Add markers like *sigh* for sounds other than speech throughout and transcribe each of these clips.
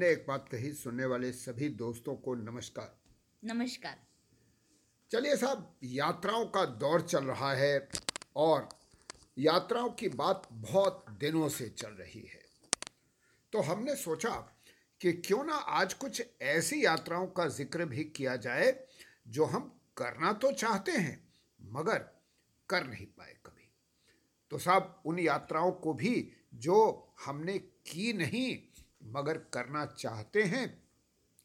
हमने एक बात कही सुनने वाले सभी दोस्तों को नमस्कार। नमस्कार। चलिए साहब यात्राओं का दौर चल रहा है और यात्राओं की बात बहुत दिनों से चल रही है। तो हमने सोचा कि क्यों ना आज कुछ ऐसी यात्राओं का ज़िक्र भी किया जाए जो हम करना तो चाहते हैं मगर कर नहीं पाए कभी। तो साहब उन यात्राओं को भी जो हमने की नहीं मगर करना चाहते हैं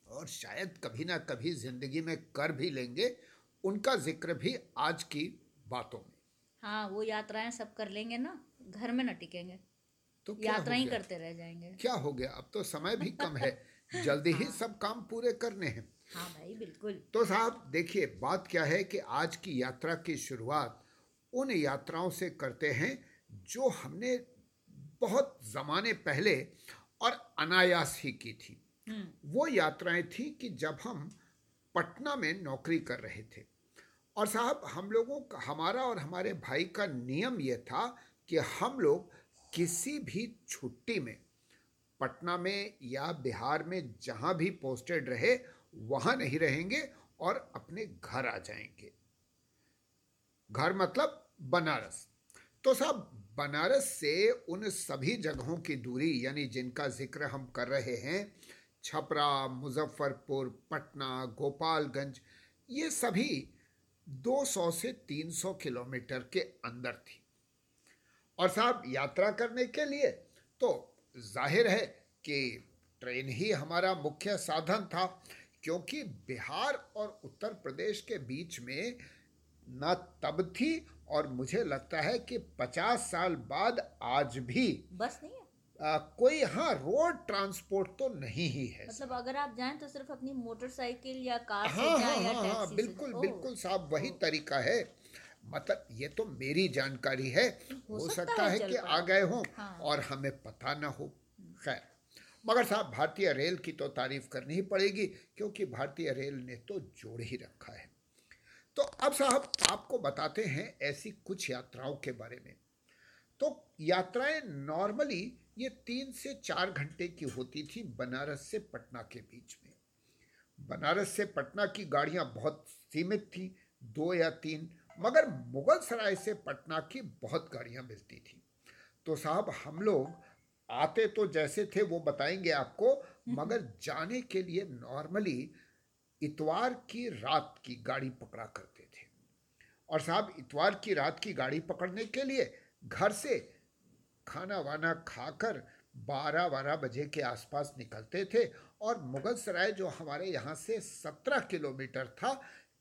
और शायद कभी ना कभी ज़िंदगी में कर भी लेंगे उनका ज़िक्र भी आज की बातों में। हाँ वो यात्राएँ सब कर लेंगे ना घर में न टिकेंगे। तो यात्रा ही करते रह जाएँगे। क्या हो गया? अब तो समय भी कम है जल्दी ही। सब काम पूरे करने हैं। हाँ भाई बिल्कुल। तो साहब देखिए बात क्या है कि आज की यात्रा की शुरुआत उन यात्राओं से करते हैं जो हमने बहुत ज़माने पहले और अनायास ही की थी। हम्म। वो यात्राएँ थी कि जब हम पटना में नौकरी कर रहे थे। और साहब हम लोगों का हमारा और हमारे भाई का नियम ये था कि हम लोग किसी भी छुट्टी में पटना में या बिहार में जहाँ भी पोस्टेड रहे वहाँ नहीं रहेंगे और अपने घर आ जाएँगे। घर मतलब बनारस। तो साहब बनारस से उन सभी जगहों की दूरी, यानी जिनका ज़िक्र हम कर रहे हैं, छपरा, मुजफ्फरपुर, पटना, गोपालगंज, ये सभी 200 से 300 किलोमीटर के अंदर थी। और साहब, यात्रा करने के लिए तो ज़ाहिर है कि ट्रेन ही हमारा मुख्य साधन था, क्योंकि बिहार और उत्तर प्रदेश के बीच में न तब थी और मुझे लगता है कि 50 साल बाद आज भी बस नहीं है? आ, कोई हाँ रोड ट्रांसपोर्ट तो नहीं ही है। मतलब अगर आप जाएँ तो सिर्फ़ अपनी मोटरसाइकिल या कार हाँ, से हाँ हाँ या हाँ हाँ टैक्सी से बिल्कुल बिल्कुल साहब वही तरीका है। मतलब ये तो मेरी जानकारी है। हो हो सकता सकता है है कि आ गए हों हाँ। और हमें पता ना हो। खैर मगर साहब भारतीय रेल की तो तारीफ़ करनी ही पड़ेगी क्योंकि भारतीय रेल ने तो जोड़ ही रखा है। तो अब साहब आपको बताते हैं ऐसी कुछ यात्राओं के बारे में। तो यात्राएँ नॉर्मली ये तीन से चार घंटे की होती थी बनारस से पटना के बीच में। बनारस से पटना की गाड़ियाँ बहुत सीमित थी दो या तीन मगर मुगल सराय से पटना की बहुत गाड़ियाँ मिलती थी। तो साहब हम लोग आते तो जैसे थे वो बताएँगे आपको मगर जाने के लिए नॉर्मली इतवार की रात की गाड़ी पकड़ा करते थे। और साहब, इतवार की रात की गाड़ी पकड़ने के लिए घर से खाना वाना खाकर बारह बारह बजे के आसपास निकलते थे और मुगल सराय जो हमारे यहाँ से सत्रह किलोमीटर था,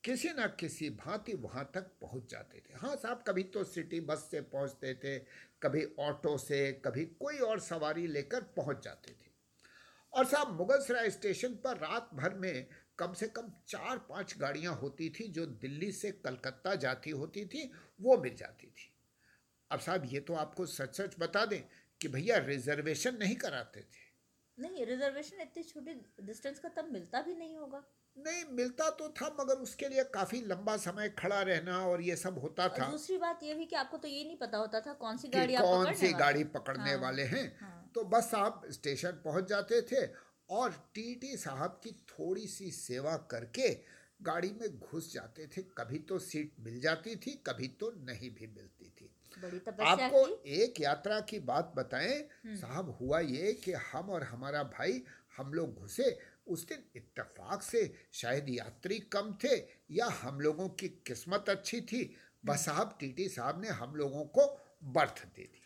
किसी न किसी भांति वहाँ तक पहुँच जाते थे। हाँ साहब, कभी तो सिटी बस से पहुँचते थे, कभी ऑटो से, कभी कोई और सवारी लेकर पहुँच जाते थे। और साहब, मुगल सराय स्टेशन पर रात भर में कम से कम चार पाँच गाड़ियाँ होती थी जो दिल्ली से कलकत्ता जाती होती थी वो मिल जाती थी। अब साहब ये तो आपको सच सच बता दें कि भैया रिजर्वेशन नहीं कराते थे। नहीं रिजर्वेशन इतनी छोटी डिस्टेंस का तब मिलता भी नहीं होगा। नहीं मिलता तो था मगर उसके लिए काफ़ी लंबा समय खड़ा रहना और ये सब होता था। दूसरी बात ये भी कि आपको तो ये नहीं पता होता था कौन सी गाड़ी कौन सी गाड़ी पकड़ने हाँ, वाले हैं। हाँ। तो बस आप स्टेशन पहुँच जाते थे और टीटी साहब की थोड़ी सी सेवा करके गाड़ी में घुस जाते थे। कभी तो सीट मिल जाती थी कभी तो नहीं भी मिलती थी। बड़ी आपको एक यात्रा की बात बताएँ साहब हुआ ये कि हम और हमारा भाई हम लोग घुसे। उस दिन इत्तेफाक से शायद यात्री कम थे या हम लोगों की किस्मत अच्छी थी। बस साहब टीटी साहब ने हम लोगों को बर्थ दे दी।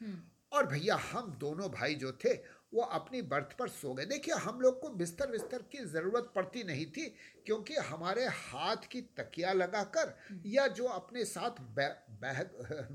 हम्म, और भैया हम दोनों भाई जो थे वो अपनी बर्थ पर सो गए। देखिए हम लोग को बिस्तर बिस्तर की ज़रूरत पड़ती नहीं थी क्योंकि हमारे हाथ की तकिया लगाकर या जो अपने साथ बैग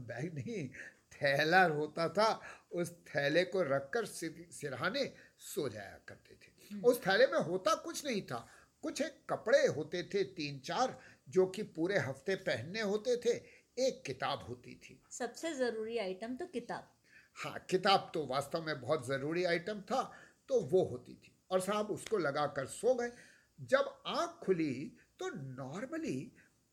बैग नहीं थैला होता था उस थैले को रखकर सिर, सिरहाने सो जाया करते थे। उस थैले में होता कुछ नहीं था। कुछ एक कपड़े होते थे तीन चार जो कि पूरे हफ़्ते पहनने होते थे एक किताब होती थी। सबसे ज़रूरी आइटम तो किताब। हाँ किताब तो वास्तव में बहुत ज़रूरी आइटम था तो वो होती थी। और साहब उसको लगाकर सो गए। जब आँख खुली तो नॉर्मली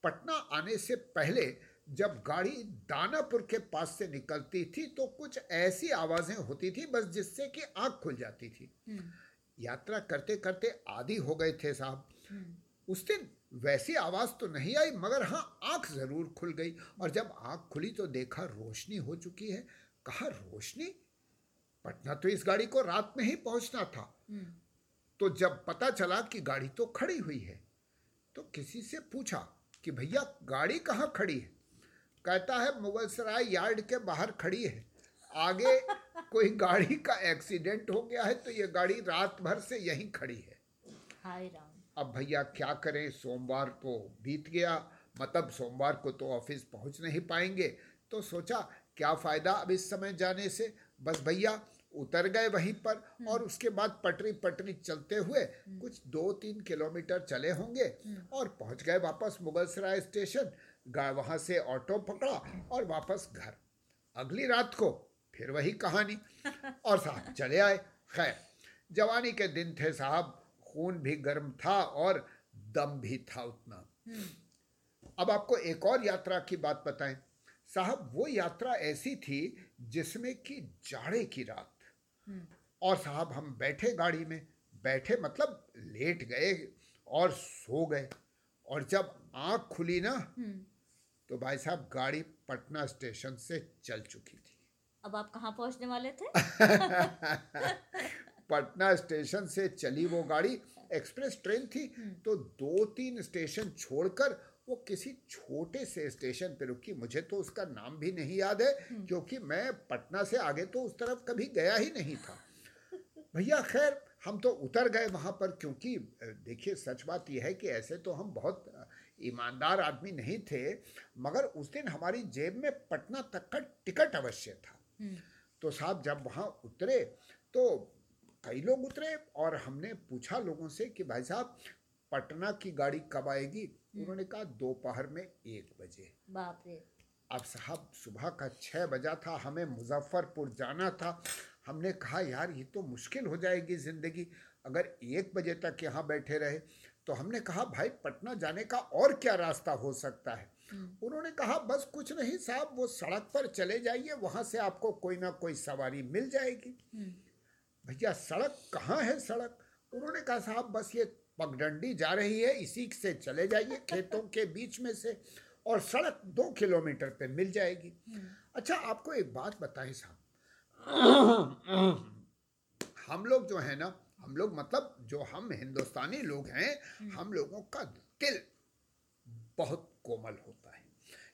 पटना आने से पहले जब गाड़ी दानापुर के पास से निकलती थी तो कुछ ऐसी आवाज़ें होती थी बस जिससे कि आँख खुल जाती थी। हम्म, यात्रा करते करते आदि हो गए थे साहब। हम्म, उस दिन वैसी आवाज़ तो नहीं आई मगर हाँ आँख ज़रूर खुल गई। और जब आँख खुली तो देखा रोशनी हो चुकी है। कहा रोशनी पटना तो इस गाड़ी को रात में ही पहुँचना था। हम्म, तो जब पता चला कि गाड़ी तो खड़ी हुई है तो किसी से पूछा कि भैया गाड़ी कहाँ खड़ी है? कहता है मुगल सराय यार्ड के बाहर खड़ी है। आगे *laughs* कोई गाड़ी का एक्सीडेंट हो गया है तो ये गाड़ी रात भर से यहीं खड़ी है। हाय राम। अब भैया क्या करें? सोमवार तो बीत गया मतलब सोमवार को तो ऑफ़िस पहुँच नहीं पाएँगे। तो सोचा क्या फ़ायदा अब इस समय जाने से? बस भैया उतर गए वहीं पर और उसके बाद पटरी पटरी चलते हुए कुछ दो तीन किलोमीटर चले होंगे और पहुँच गए वापस मुगल सराय स्टेशन वहाँ से ऑटो पकड़ा और वापस घर। अगली रात को फिर वही कहानी। *laughs* और साहब चले आए। खैर जवानी के दिन थे साहब। खून भी गर्म था और दम भी था उतना। अब आपको एक और यात्रा की बात बताएँ। साहब वो यात्रा ऐसी थी जिसमें कि जाड़े की रात। और साहब हम बैठे गाड़ी में बैठे मतलब लेट गए और सो गए। और जब आँख खुली ना हम्म, तो भाई साहब गाड़ी पटना स्टेशन से चल चुकी थी। अब आप कहाँ पहुँचने वाले थे? *laughs* पटना स्टेशन से चली वो गाड़ी। एक्सप्रेस ट्रेन थी तो दो तीन स्टेशन छोड़कर वो किसी छोटे से स्टेशन पे रुकी। मुझे तो उसका नाम भी नहीं याद है क्योंकि मैं पटना से आगे तो उस तरफ़ कभी गया ही नहीं था। *laughs* भैया खैर हम तो उतर गए वहाँ पर क्योंकि देखिए सच बात यह है कि ऐसे तो हम बहुत ईमानदार आदमी नहीं थे मगर उस दिन हमारी जेब में पटना तक का टिकट अवश्य था। हम्म, तो साहब जब वहाँ उतरे तो कई लोग उतरे और हमने पूछा लोगों से कि भाई साहब पटना की गाड़ी कब आएगी? उन्होंने कहा दोपहर में एक बजे। बाप रे। अब साहब सुबह का छः बजा था हमें मुजफ्फरपुर जाना था। हमने कहा यार ये तो मुश्किल हो जाएगी ज़िंदगी। अगर एक बजे तक यहाँ बैठे रहे। तो हमने कहा भाई पटना जाने का और क्या रास्ता हो सकता है? उन्होंने कहा बस कुछ नहीं साहब वो सड़क पर चले जाइए वहाँ से आपको कोई ना कोई सवारी मिल जाएगी। भैया सड़क कहाँ है सड़क? उन्होंने कहा साहब बस ये पगडंडी जा रही है, इसी से चले जाइए खेतों के बीच में से और सड़क दो किलोमीटर पे मिल जाएगी। अच्छा आपको एक बात बताएँ साहब। हम लोग जो है ना, हम लोग मतलब जो हम हिंदुस्तानी लोग हैं, हम लोगों का दिल बहुत कोमल होता है।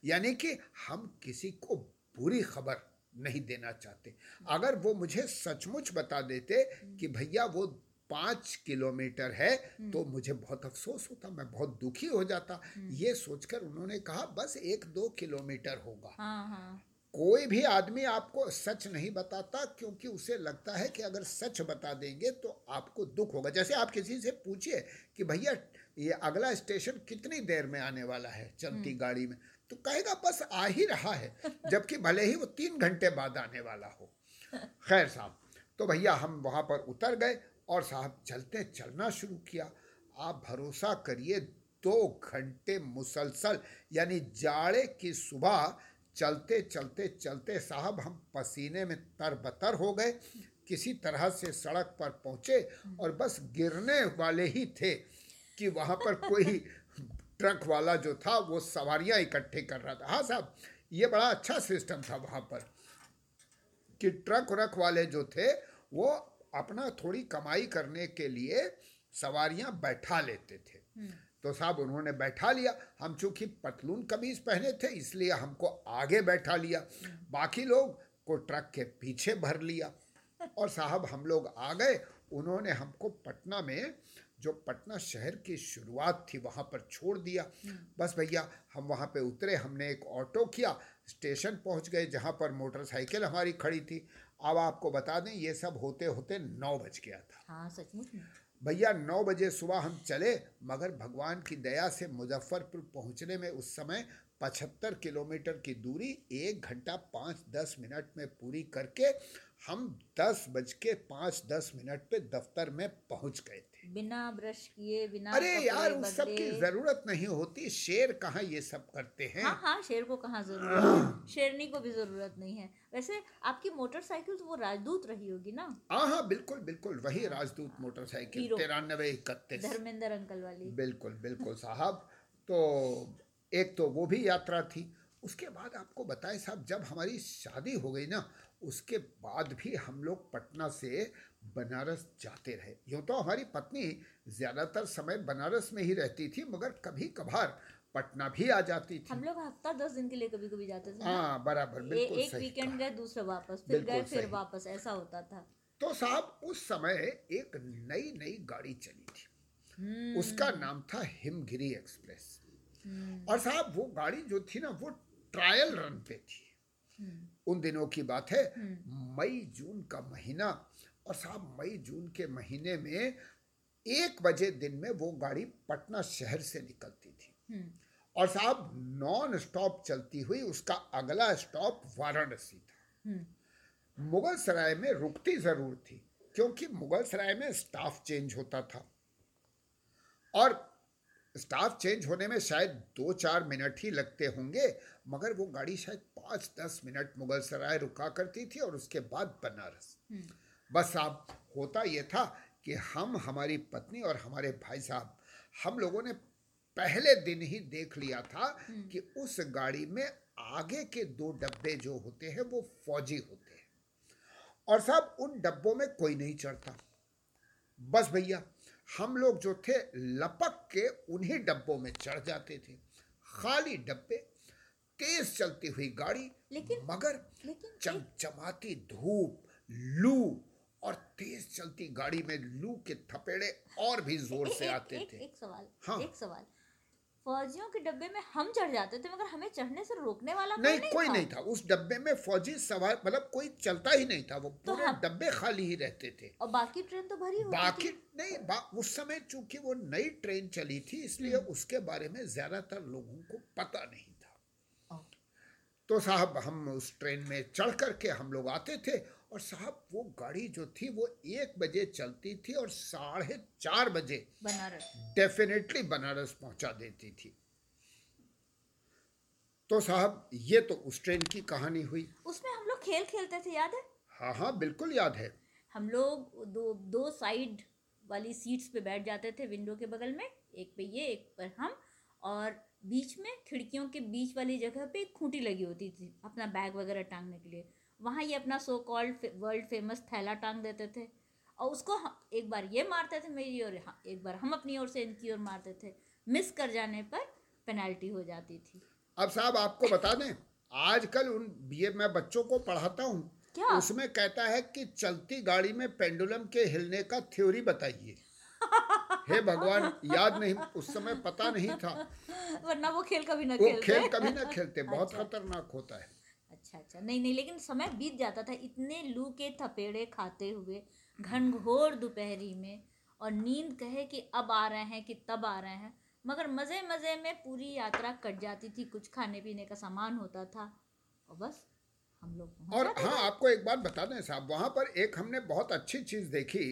यानी कि हम किसी को बुरी खबर नहीं देना चाहते। अगर वो मुझे सचमुच बता देते कि भैया वो पाँच किलोमीटर है तो मुझे बहुत अफसोस होता मैं बहुत दुखी हो जाता। ये सोचकर उन्होंने कहा बस एक दो किलोमीटर होगा। हाँ हाँ। कोई भी आदमी आपको सच नहीं बताता क्योंकि उसे लगता है कि अगर सच बता देंगे तो आपको दुख होगा। जैसे आप किसी से पूछिए कि भैया ये अगला स्टेशन कितनी देर में आने वाला है चलती गाड़ी में? तो कहेगा बस आ ही रहा है *laughs* जबकि भले ही वो तीन घंटे बाद आने वाला हो। *laughs* खैर साहब तो भैया हम वहाँ पर उतर गए। और साहब चलते चलना शुरू किया। आप भरोसा करिए दो घंटे मुसलसल यानी जाड़े की सुबह चलते चलते चलते साहब हम पसीने में तरबतर हो गए। किसी तरह से सड़क पर पहुँचे और बस गिरने वाले ही थे कि वहाँ पर कोई *laughs* ट्रक वाला जो था वो सवारियाँ इकट्ठे कर रहा था। हाँ साहब ये बड़ा अच्छा सिस्टम था वहाँ पर कि ट्रक व्रक वाले जो थे वो अपना थोड़ी कमाई करने के लिए सवारियाँ बैठा लेते थे। तो साहब उन्होंने बैठा लिया। हम चूँकि पतलून कमीज पहने थे इसलिए हमको आगे बैठा लिया। बाकी लोग को ट्रक के पीछे भर लिया। और साहब हम लोग आ गए। उन्होंने हमको पटना में जो पटना शहर की शुरुआत थी वहाँ पर छोड़ दिया। बस भैया हम वहाँ पे उतरे हमने एक ऑटो किया। स्टेशन पहुँच गए जहाँ पर मोटरसाइकिल हमारी खड़ी थी। अब आपको बता दें ये सब होते होते नौ बज गया था। हाँ सचमुच भैया नौ बजे सुबह हम चले मगर भगवान की दया से मुजफ्फरपुर पहुँचने में उस समय पचहत्तर किलोमीटर की दूरी एक घंटा पाँच दस मिनट में पूरी करके हम दस बज के पाँच दस मिनट पे दफ्तर में पहुँच गए थे। बिना ब्रश किए बिना अरे यार उस सब की ज़रूरत नहीं होती। शेर कहाँ ये सब करते हैं? हाँ हाँ शेर को कहाँ ज़रूरत है? शेरनी को भी ज़रूरत नहीं है। वैसे आपकी मोटरसाइकिल तो वो राजदूत रही होगी ना? हाँ हाँ बिल्कुल बिल्कुल वही राजदूत मोटरसाइकिल। तिरानवे इकतीस। धर्मेंद्र अंकल वाली। बिल्कुल बिल्कुल साहब। तो एक तो वो भी यात्रा थी उसके बाद आपको बताए साहब जब हमारी शादी हो गई ना उसके बाद भी हम लोग पटना से बनारस जाते रहे। यूँ तो हमारी पत्नी ज़्यादातर समय बनारस में ही रहती थी मगर कभी कभार पटना भी आ जाती थी। हम लोग हफ़्ता दस दिन के लिए कभी कभी जाते थे हाँ बराबर बिल्कुल एक वीकेंड गए दूसरे वापस फिर गए फिर वापस ऐसा होता था। तो साहब उस समय एक नई नई गाड़ी चली थी। हम्म, उसका नाम था हिमगिरी एक्सप्रेस। हम्म, और साहब वो गाड़ी जो थी ना वो ट्रायल रन पे थी। हम्म, उन दिनों की बात है हम्म। मई जून का महीना और साहब मई जून के महीने में एक बजे दिन में वो गाड़ी पटना शहर से निकलती थी। हम्म, और साहब नॉन स्टॉप चलती हुई उसका अगला स्टॉप वाराणसी था। मुगल सराय में रुकती ज़रूर थी क्योंकि मुगल सराय में स्टाफ चेंज होता था। और स्टाफ चेंज होने में शायद दो चार मिनट ही लगते होंगे मगर वो गाड़ी शायद पाँच दस मिनट मुगल सराय रुका करती थी और उसके बाद बनारस। हम्म, बस साहब होता ये था कि हम हमारी पत्नी और हमारे भाई साहब हम लोगों ने पहले दिन ही देख लिया था कि उस गाड़ी में आगे के दो डब्बे जो होते हैं वो फौजी होते हैं। और साहब उन डब्बों में कोई नहीं चढ़ता। बस भैया हम लोग जो थे लपक के उन्हीं डब्बों में चढ़ जाते थे। खाली डब्बे तेज चलती हुई गाड़ी लेकिन- मगर लेकिन चमचमाती धूप लू और तेज चलती गाड़ी में लू के थपेड़े और भी ज़ोर एक- से एक- आते एक, थे। एक सवाल हाँ। एक सवाल। फौजियों के डब्बे में हम चढ़ जाते थे मगर हमें चढ़ने से रोकने वाला कोई नहीं कोई था। नहीं था। उस डब्बे में फौजी सवार मतलब कोई चलता ही नहीं था वो तो पूरे हम- डब्बे खाली ही रहते थे। और बाकी ट्रेन तो भरी होती बाकी थी। नहीं बा, उस समय चूँकि वो नई ट्रेन चली थी इसलिए हम्म। उसके बारे में ज़्यादातर लोगों को पता नहीं था। तो साहब हम उस ट्रेन में चढ़ करके हम लोग आते थे और साहब वो गाड़ी जो थी वो एक बजे चलती थी और साढ़े चार बजे बनारस। डेफिनेटली बनारस पहुँचा देती थी। तो साहब ये तो उस ट्रेन की कहानी हुई। उसमें हम लोग खेल खेलते थे याद है? हाँ हाँ बिल्कुल याद है। हम लोग दो दो साइड वाली सीट्स पे बैठ जाते थे विंडो के बगल में एक पे ये एक पर हम और बीच में खिड़कियों के बीच वाली जगह पे एक खूंटी लगी होती थी अपना बैग वगैरह टांगने के लिए। वहाँ ये अपना सो कॉल्ड वर्ल्ड फ़ेमस थैला टांग देते थे। और उसको एक बार ये मारते थे मेरी ओर हाँ, एक बार हम अपनी ओर से इनकी ओर मारते थे। मिस कर जाने पर पेनल्टी हो जाती थी। अब साहब आपको बता दें आजकल उन ये मैं बच्चों को पढ़ाता हूँ क्या? उसमें कहता है कि चलती गाड़ी में पेंडुलम के हिलने का थ्योरी बताइए। हे भगवान याद नहीं उस समय पता नहीं था। *laughs* वरना वो खेल कभी ना वो खेलते। खेल कभी ना खेलते बहुत *laughs* अच्छा। खतरनाक होता है। अच्छा अच्छा। नहीं नहीं लेकिन समय बीत जाता था। इतने लू के थपेड़े खाते हुए घनघोर दोपहरी में और नींद कहे कि अब आ रहे हैं कि तब आ रहे हैं मगर मज़े मज़े में पूरी यात्रा कट जाती थी। कुछ खाने पीने का सामान होता था और बस हम लोग और हाँ आपको एक बात बता दें साहब वहाँ पर एक हमने बहुत अच्छी चीज़ देखी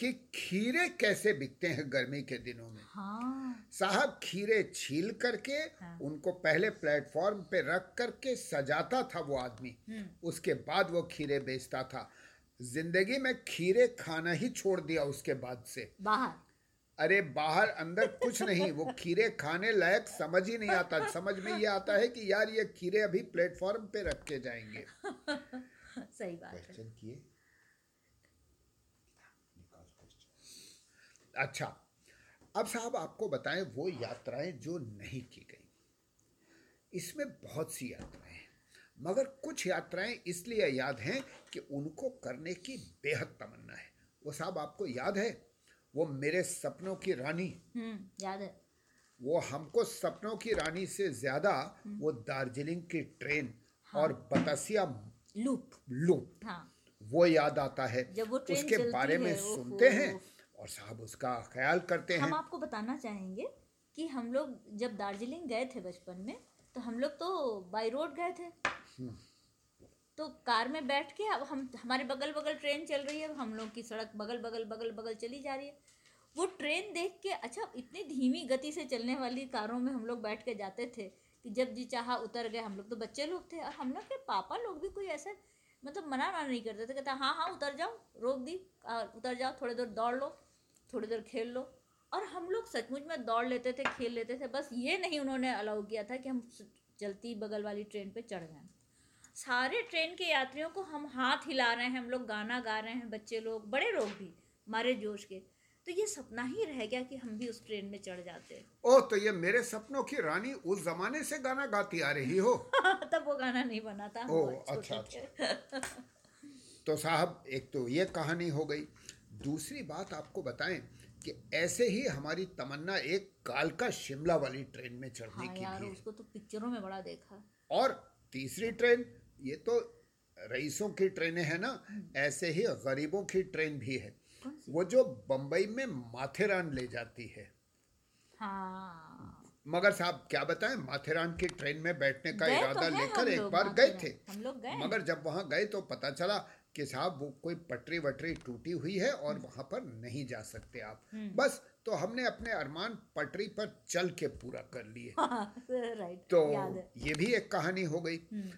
कि खीरे कैसे बिकते हैं गर्मी के दिनों में? हाँ। साहब खीरे छील करके हाँ। उनको पहले प्लेटफॉर्म पे रख करके सजाता था वो आदमी। हम्म। उसके बाद वो खीरे बेचता था। ज़िंदगी में खीरे खाना ही छोड़ दिया उसके बाद से। बाहर। अरे बाहर अंदर कुछ नहीं वो खीरे खाने लायक समझ ही नहीं आता। समझ में ये आता है कि यार ये खीरे अभी प्लेटफॉर्म पे रखे जाएँगे। *laughs* सही बात है। क्वेश्चन किए? अच्छा अब साहब आपको बताएँ वो यात्राएँ जो नहीं की गई। इसमें बहुत सी यात्राएँ हैं मगर कुछ यात्राएँ इसलिए याद हैं कि उनको करने की बेहद तमन्ना है। वो साहब आपको याद है? वो मेरे सपनों की रानी। हम्म याद है। वो हमको सपनों की रानी से ज़्यादा वो दार्जिलिंग की ट्रेन हाँ। और बतासिया लूप। लूप। हाँ। वो याद आता है। जब वो ट्रेन उसके बारे में। सुनते हैं और साहब उसका ख्याल करते हम हैं। आपको बताना चाहेंगे कि हम लोग जब दार्जिलिंग गए थे बचपन में तो हम लोग तो बाई रोड गए थे। हम्म। तो कार में बैठ के अब हम हमारे बगल बगल ट्रेन चल रही है हम लोग की सड़क बगल बगल बगल बगल चली जा रही है। वो ट्रेन देख के अच्छा इतनी धीमी गति से चलने वाली कारों में हम लोग बैठ के जाते थे कि जब जी चाह उतर गए हम लोग तो बच्चे लोग थे। और हम लोग के पापा लोग भी कोई ऐसा मतलब मना ना नहीं करते थे कहता हाँ हाँ उतर जाओ रोक दी उतर जाओ थोड़ी देर दौड़ लो। थोड़ी देर खेल लो। और हम लोग सचमुच में दौड़ लेते थे खेल लेते थे बस ये नहीं उन्होंने अलाउ किया था कि हम चलती बगल वाली ट्रेन पे चढ़ जाएँ। सारे ट्रेन के यात्रियों को हम हाथ हिला रहे हैं हम लोग गाना गा रहे हैं बच्चे लोग बड़े लोग भी मारे जोश के। तो ये सपना ही रह गया कि हम भी उस ट्रेन में चढ़ जाते ओ तो ये मेरे सपनों की रानी उस जमाने से गाना गाती आ रही हो? *laughs* तब वो गाना नहीं बना था। ओ, छोटे अच्छा, *laughs* तो साहब एक तो ये कहानी हो गई। दूसरी बात आपको बताएँ कि ऐसे ही हमारी तमन्ना एक कालका शिमला वाली ट्रेन में चढ़ने हाँ की यार भी उसको तो पिक्चरों में बड़ा देखा। और तीसरी ट्रेन ये तो रईसों की ट्रेनें हैं ना ऐसे ही गरीबों की ट्रेन भी है। वो जो बम्बई में माथेरान ले जाती है। हाँ। मगर साहब क्या बताएँ माथेरान की ट्रेन में बैठने का तो इरादा लेकर एक बार गए थे। हम लोग गए। मगर जब वहाँ गए तो पता चला कि साहब वो कोई पटरी वटरी टूटी हुई है और वहाँ पर नहीं जा सकते आप। हम्म। बस तो हमने अपने अरमान पटरी पर चल के पूरा कर लिए। *laughs* राइट तो ये भी एक कहानी हो गई। हम्म,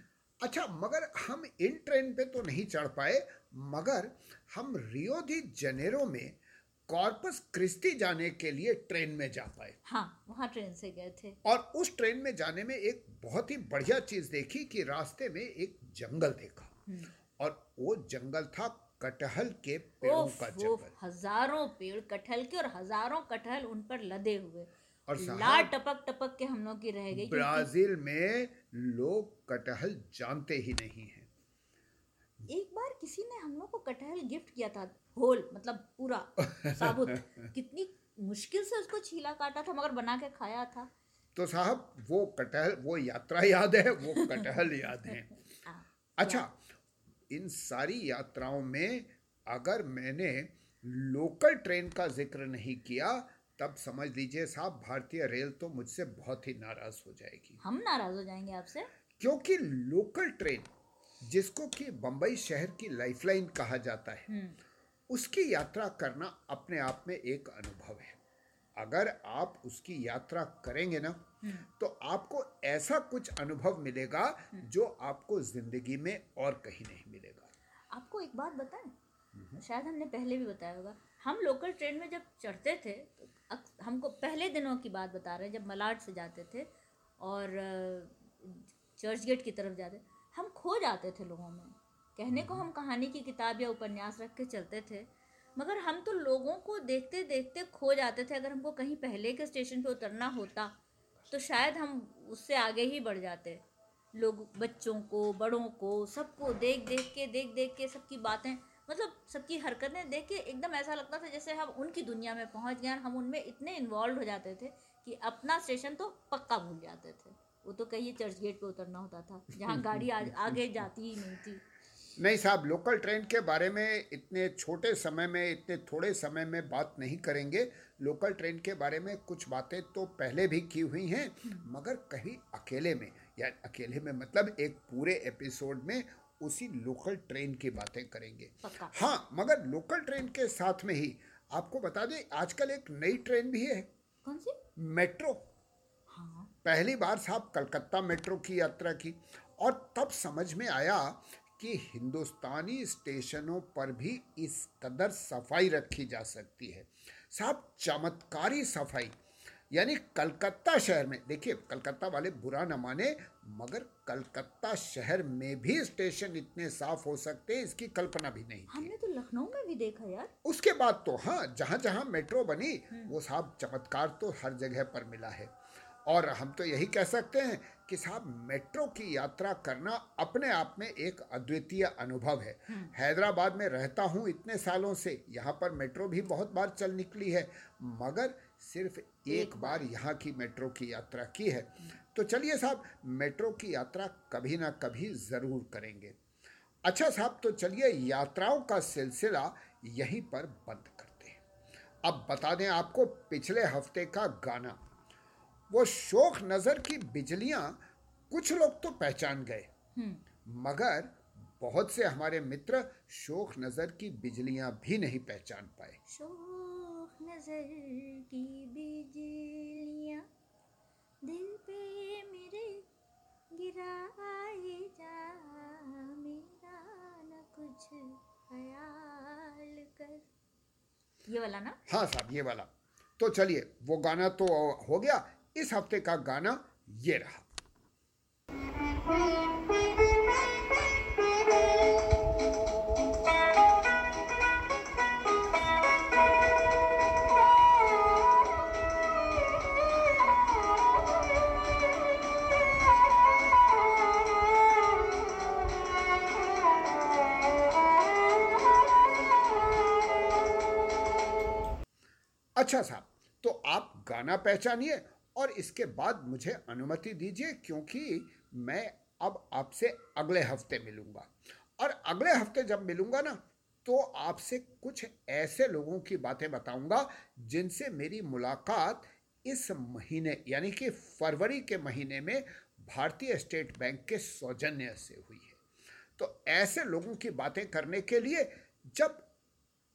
अच्छा मगर हम इन ट्रेन पे तो नहीं चढ़ पाए मगर हम रियो दी जनेरो में कॉर्पस क्रिस्टी जाने के लिए ट्रेन में जा पाए। हाँ वहाँ ट्रेन से गए थे। और उस ट्रेन में जाने में एक बहुत ही बढ़िया चीज़ देखी कि रास्ते में एक जंगल देखा। हम्म। वो जंगल था कटहल के पेड़ों का जंगल। हज़ारों पेड़ कटहल के और हज़ारों कटहल उन पर लदे हुए। और साहब- टपक टपक के हम लोग की रह गई ब्राज़ील में लोग कटहल जानते ही नहीं हैं। एक बार किसी ने हम लोग को कटहल गिफ्ट किया था होल मतलब पूरा साबुत। *laughs* कितनी मुश्किल से उसको छीला काटा था मगर बना के खाया था। तो साहब वो कटहल वो यात्रा याद है वो कटहल याद है। *laughs* हाँ, अच्छा इन सारी यात्राओं में अगर मैंने लोकल ट्रेन का ज़िक्र नहीं किया तब समझ लीजिए साहब भारतीय रेल तो मुझसे बहुत ही नाराज़ हो जाएगी। हम नाराज़ हो जाएँगे आपसे? क्योंकि लोकल ट्रेन जिसको कि बम्बई शहर की लाइफलाइन कहा जाता है हम्म, उसकी यात्रा करना अपने आप में एक अनुभव है। अगर आप उसकी यात्रा करेंगे ना तो आपको ऐसा कुछ अनुभव मिलेगा जो आपको ज़िंदगी में और कहीं नहीं मिलेगा। आपको एक बात बताएँ? शायद हमने पहले भी बताया होगा। हम लोकल ट्रेन में जब चढ़ते थे तो हमको पहले दिनों की बात बता रहे हैं जब मलाड से जाते थे और चर्च गेट की तरफ़ जाते हम खो जाते थे लोगों में। कहने को हम कहानी की किताब या उपन्यास रख के चलते थे मगर हम तो लोगों को देखते देखते खो जाते थे। अगर हमको कहीं पहले के स्टेशन पे उतरना होता तो शायद हम उससे आगे ही बढ़ जाते। लोग बच्चों को बड़ों को सबको देख देख के देख देख के सबकी बातें मतलब सबकी हरकतें देख के एकदम ऐसा लगता था जैसे हम उनकी दुनिया में पहुँच गए हम उनमें इतने इन्वॉल्व हो जाते थे कि अपना स्टेशन तो पक्का भूल जाते थे। वो तो कहिए चर्च गेट पे उतरना होता था जहाँ *laughs* गाड़ी आ, आगे जाती ही नहीं थी। नहीं साहब लोकल ट्रेन के बारे में इतने छोटे समय में इतने थोड़े समय में बात नहीं करेंगे। लोकल ट्रेन के बारे में कुछ बातें तो पहले भी की हुई हैं मगर कहीं अकेले में या अकेले में मतलब एक पूरे एपिसोड में उसी लोकल ट्रेन की बातें करेंगे। हाँ मगर लोकल ट्रेन के साथ में ही आपको बता दें आजकल एक नई ट्रेन भी है। कौन सी? मेट्रो। हाँ। पहली बार साहब कलकत्ता मेट्रो की यात्रा की और तब समझ में आया कि हिंदुस्तानी स्टेशनों पर भी इस कदर सफ़ाई रखी जा सकती है। साहब चमत्कारी सफ़ाई यानी कलकत्ता शहर में। देखिए कलकत्ता वाले बुरा न माने मगर कलकत्ता शहर में भी स्टेशन इतने साफ़ हो सकते हैं इसकी कल्पना भी नहीं हमने तो लखनऊ में भी देखा यार। उसके बाद तो हाँ जहाँ जहाँ मेट्रो बनी वो साहब चमत्कार तो हर जगह पर मिला है। और हम तो यही कह सकते हैं कि साहब मेट्रो की यात्रा करना अपने आप में एक अद्वितीय अनुभव है। हैदराबाद में रहता हूँ इतने सालों से यहाँ पर मेट्रो भी बहुत बार चल निकली है मगर सिर्फ़ एक एक बार। यहाँ की मेट्रो की यात्रा की है। तो चलिए साहब मेट्रो की यात्रा कभी ना कभी ज़रूर करेंगे। अच्छा साहब तो चलिए यात्राओं का सिलसिला यहीं पर बंद करते हैं। अब बता दें आपको पिछले हफ़्ते का गाना। वो शोक नज़र की बिजलियाँ कुछ लोग तो पहचान गए। मगर बहुत से हमारे मित्र शोक नज़र की बिजलियाँ भी नहीं पहचान पाए। शोक नज़र की बिजलियाँ दिल पे मेरे गिराए जा मेरा न कुछ ख्याल कर। ये वाला ना? हाँ साहब ये वाला। तो चलिए वो गाना तो हो गया इस हफ़्ते का गाना ये रहा। अच्छा साहब तो आप गाना पहचानिए और इसके बाद मुझे अनुमति दीजिए क्योंकि मैं अब आपसे अगले हफ़्ते मिलूँगा। और अगले हफ़्ते जब मिलूँगा ना तो आपसे कुछ ऐसे लोगों की बातें बताऊँगा जिनसे मेरी मुलाकात इस महीने, यानी कि फरवरी के महीने में भारतीय स्टेट बैंक के सौजन्य से हुई है। तो ऐसे लोगों की बातें करने के लिए जब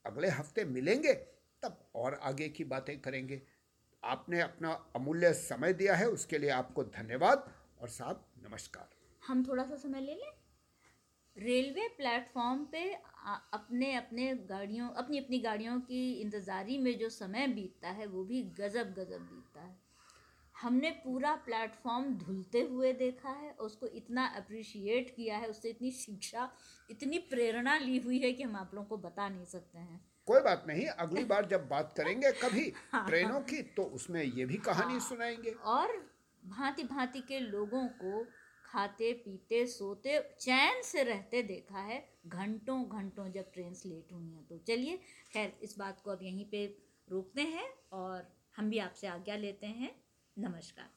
अगले हफ़्ते मिलेंगे, तब और आगे की बातें करेंगे। आपने अपना अमूल्य समय दिया है, उसके लिए आपको धन्यवाद और साहब नमस्कार। हम थोड़ा सा समय ले लें? रेलवे प्लेटफॉर्म पे अपने अपने गाड़ियों, अपनी अपनी गाड़ियों की इंतज़ारी में जो समय बीतता है, वो भी गज़ब गज़ब बीतता है। हमने पूरा प्लेटफॉर्म धुलते हुए देखा है, उसको इतना अप्रिशिएट किया है, उससे इतनी शिक्षा, इतनी प्रेरणा ली हुई है कि हम आप लोगों को बता नहीं सकते हैं। कोई बात नहीं अगली बार जब बात करेंगे कभी *laughs* ट्रेनों की तो उसमें ये भी कहानी सुनाएँगे। और भांति भांति के लोगों को खाते पीते सोते चैन से रहते देखा है घंटों घंटों जब ट्रेन लेट हुई हैं। तो चलिए खैर इस बात को अब यहीं पे रोकते हैं और हम भी आपसे आज्ञा लेते हैं। नमस्कार।